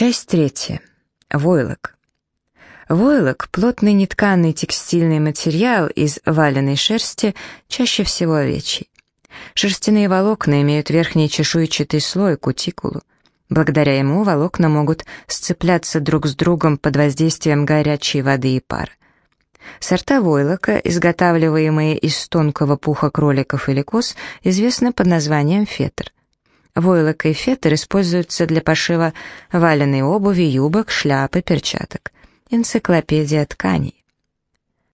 Часть третья. Войлок. Войлок – плотный нетканый текстильный материал из валеной шерсти, чаще всего овечьей. Шерстяные волокна имеют верхний чешуйчатый слой, кутикулу. Благодаря ему волокна могут сцепляться друг с другом под воздействием горячей воды и пара. Сорта войлока, изготавливаемые из тонкого пуха кроликов или коз, известны под названием фетр. Войлок и фетр используются для пошива валеной обуви, юбок, шляп и перчаток. Энциклопедия тканей.